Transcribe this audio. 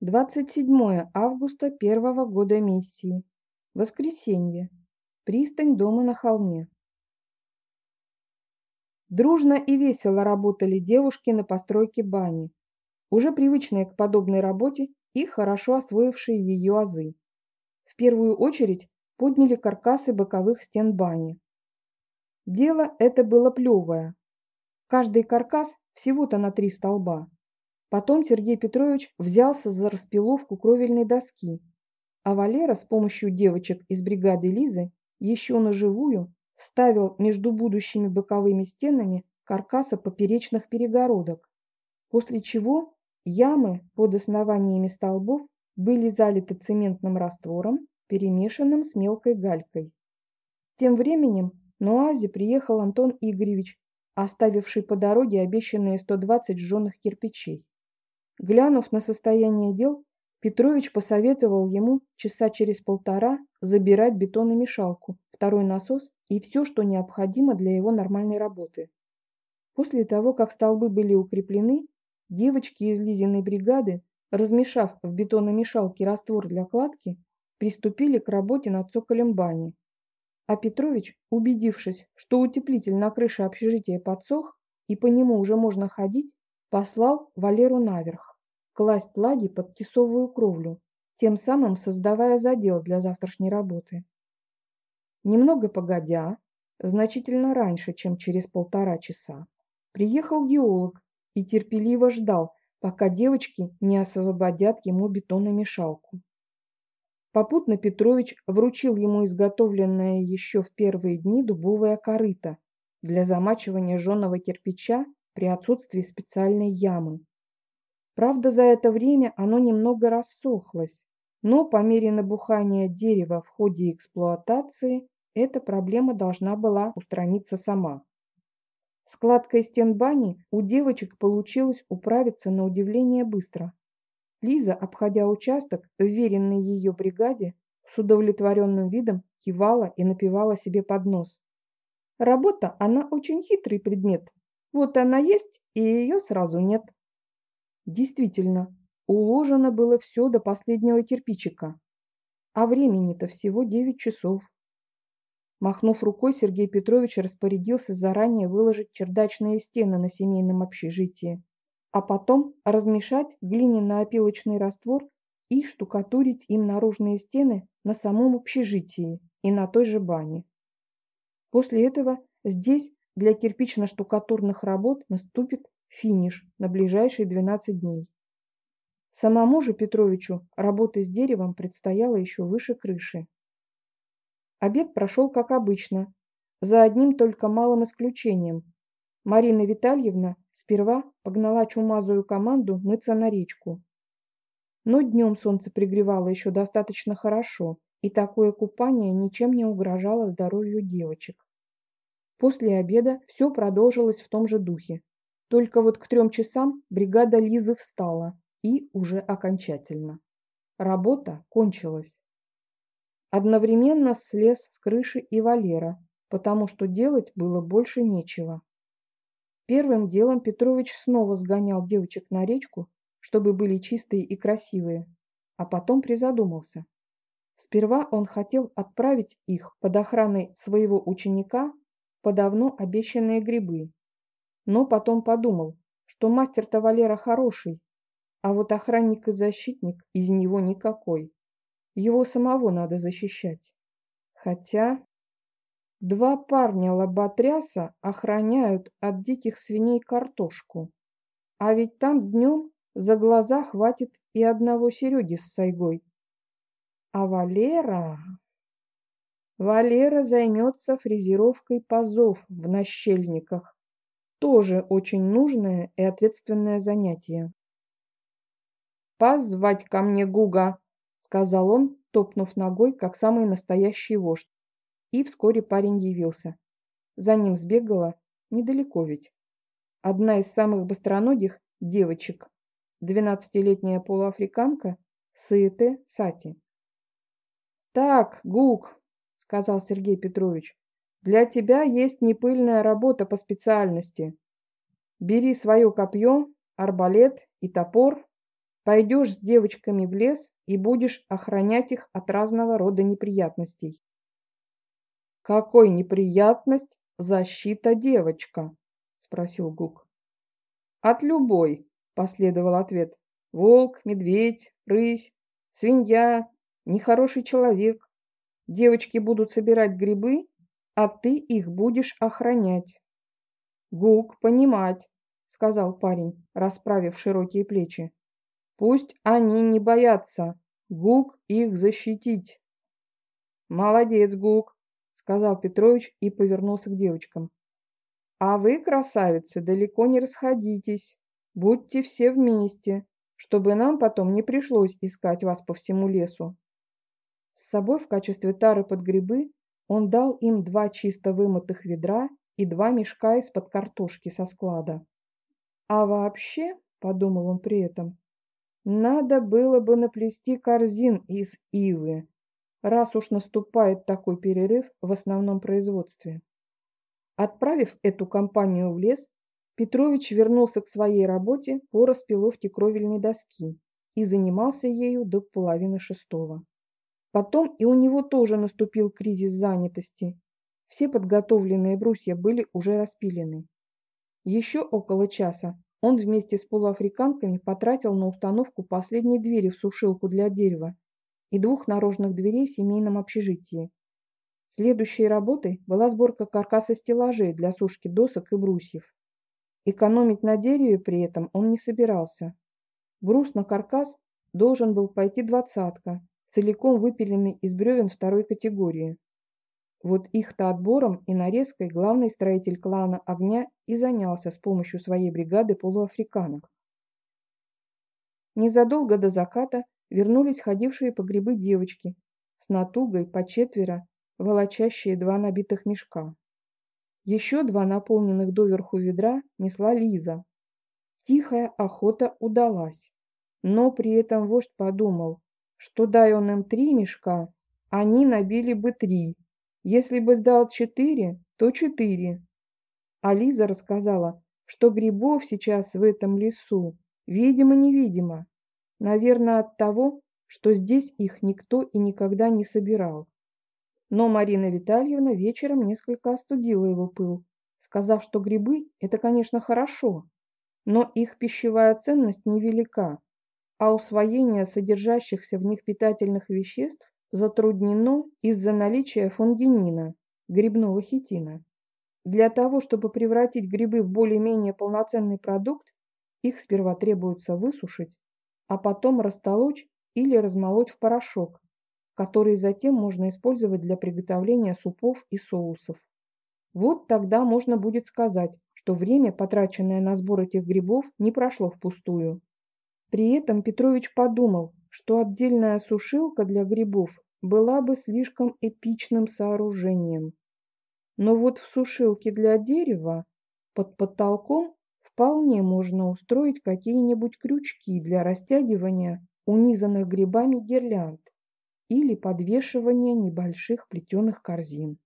27 августа первого года миссии. Воскресенье. Пристань дома на холме. Дружно и весело работали девушки на постройке бани, уже привычные к подобной работе и хорошо освоившие ее азы. В первую очередь подняли каркасы боковых стен бани. Дело это было плевое. Каждый каркас всего-то на три столба. Потом Сергей Петрович взялся за распиловку кровельной доски, а Валера с помощью девочек из бригады Лизы еще на живую вставил между будущими боковыми стенами каркаса поперечных перегородок, после чего ямы под основаниями столбов были залиты цементным раствором, перемешанным с мелкой галькой. Тем временем на УАЗе приехал Антон Игоревич, оставивший по дороге обещанные 120 жженых кирпичей. Глянув на состояние дел, Петрович посоветовал ему часа через полтора забирать бетономешалку, второй насос и все, что необходимо для его нормальной работы. После того, как столбы были укреплены, девочки из Лизиной бригады, размешав в бетономешалке раствор для кладки, приступили к работе над цоколем бани. А Петрович, убедившись, что утеплитель на крыше общежития подсох и по нему уже можно ходить, послал Валеру наверх класть лаги под тесовую кровлю, тем самым создавая задел для завтрашней работы. Немного погодя, значительно раньше, чем через полтора часа, приехал геолог и терпеливо ждал, пока девочки не освободят ему бетономешалку. Попутно Петрович вручил ему изготовленное еще в первые дни дубовое корыто для замачивания жженого кирпича при отсутствии специальной ямы. Правда, за это время оно немного рассохлось, но по мере набухания дерева в ходе эксплуатации эта проблема должна была устраниться сама. Складкой стен бани у девочек получилось управиться на удивление быстро. Лиза, обходя участок, уверенный ее бригаде, с удовлетворенным видом кивала и напевала себе под нос. Работа, она очень хитрый предмет. Вот она есть, и ее сразу нет. Действительно, уложено было все до последнего кирпичика. А времени-то всего девять часов. Махнув рукой, Сергей Петрович распорядился заранее выложить чердачные стены на семейном общежитии, а потом размешать глиняно-опилочный раствор и штукатурить им наружные стены на самом общежитии и на той же бане. После этого здесь для кирпично-штукатурных работ наступит финиш на ближайшие 12 дней. Самому же Петровичу работа с деревом предстояла еще выше крыши. Обед прошел как обычно, за одним только малым исключением. Марина Витальевна сперва погнала чумазую команду мыться на речку. Но днем солнце пригревало еще достаточно хорошо, и такое купание ничем не угрожало здоровью девочек. После обеда все продолжилось в том же духе. Только вот к трем часам бригада Лизы встала, и уже окончательно. Работа кончилась. Одновременно слез с крыши и Валера, потому что делать было больше нечего. Первым делом Петрович снова сгонял девочек на речку, чтобы были чистые и красивые, а потом призадумался. Сперва он хотел отправить их под охраной своего ученика по давно обещанные грибы, но потом подумал, что мастер-то Валера хороший, а вот охранник и защитник из него никакой. Его самого надо защищать. Хотя два парня лоботряса охраняют от диких свиней картошку. А ведь там днем за глаза хватит и одного Сереги с Сайгой. А Валера... Валера займется фрезеровкой пазов в нащельниках тоже очень нужное и ответственное занятие. «Позвать ко мне Гуга!» — сказал он, топнув ногой, как самый настоящий вождь. И вскоре парень явился. За ним сбегала, недалеко ведь, одна из самых быстроногих девочек, двенадцатилетняя полуафриканка Саете Сати. «Так, Гуг!» — сказал Сергей Петрович. Для тебя есть непыльная работа по специальности. Бери свое копье, арбалет и топор, Пойдешь с девочками в лес и будешь охранять их от разного рода неприятностей. «Какой неприятность защита девочка?» – спросил Гук. «От любой», – последовал ответ. «Волк, медведь, рысь, свинья, нехороший человек. Девочки будут собирать грибы, а ты их будешь охранять». «Гук, понимать», — сказал парень, расправив широкие плечи. «Пусть они не боятся. Гук их защитить». «Молодец, Гук», — сказал Петрович и повернулся к девочкам. «А вы, красавицы, далеко не расходитесь. Будьте все вместе, чтобы нам потом не пришлось искать вас по всему лесу». С собой в качестве тары под грибы он дал им два чисто вымытых ведра и два мешка из-под картошки со склада. А вообще, подумал он при этом, надо было бы наплести корзин из ивы, раз уж наступает такой перерыв в основном производстве. Отправив эту компанию в лес, Петрович вернулся к своей работе по распиловке кровельной доски и занимался ею до половины шестого. Потом и у него тоже наступил кризис занятости. Все подготовленные брусья были уже распилены. Еще около часа он вместе с полуафриканками потратил на установку последней двери в сушилку для дерева и двух наружных дверей в семейном общежитии. Следующей работой была сборка каркаса стеллажей для сушки досок и брусьев. Экономить на дереве при этом он не собирался. Брус на каркас должен был пойти двадцатка, целиком выпиленный из бревен второй категории. Вот их-то отбором и нарезкой главный строитель клана огня и занялся с помощью своей бригады полуафриканок. Незадолго до заката вернулись ходившие по грибы девочки, с натугой по четверо, волочащие два набитых мешка. Еще два наполненных доверху ведра несла Лиза. Тихая охота удалась, но при этом вождь подумал, что дай он им три мешка, они набили бы три, если бы дал четыре, то четыре. А Лиза рассказала, что грибов сейчас в этом лесу, видимо-невидимо. Наверное, от того, что здесь их никто и никогда не собирал. Но Марина Витальевна вечером несколько остудила его пыл, сказав, что грибы – это, конечно, хорошо, но их пищевая ценность невелика, а усвоение содержащихся в них питательных веществ затруднено из-за наличия фунгинина, грибного хитина. Для того, чтобы превратить грибы в более-менее полноценный продукт, их сперва требуется высушить, а потом растолочь или размолоть в порошок, который затем можно использовать для приготовления супов и соусов. Вот тогда можно будет сказать, что время, потраченное на сбор этих грибов, не прошло впустую. При этом Петрович подумал, что отдельная сушилка для грибов была бы слишком эпичным сооружением. Но вот в сушилке для дерева под потолком вполне можно устроить какие-нибудь крючки для растягивания унизанных грибами гирлянд или подвешивания небольших плетеных корзин.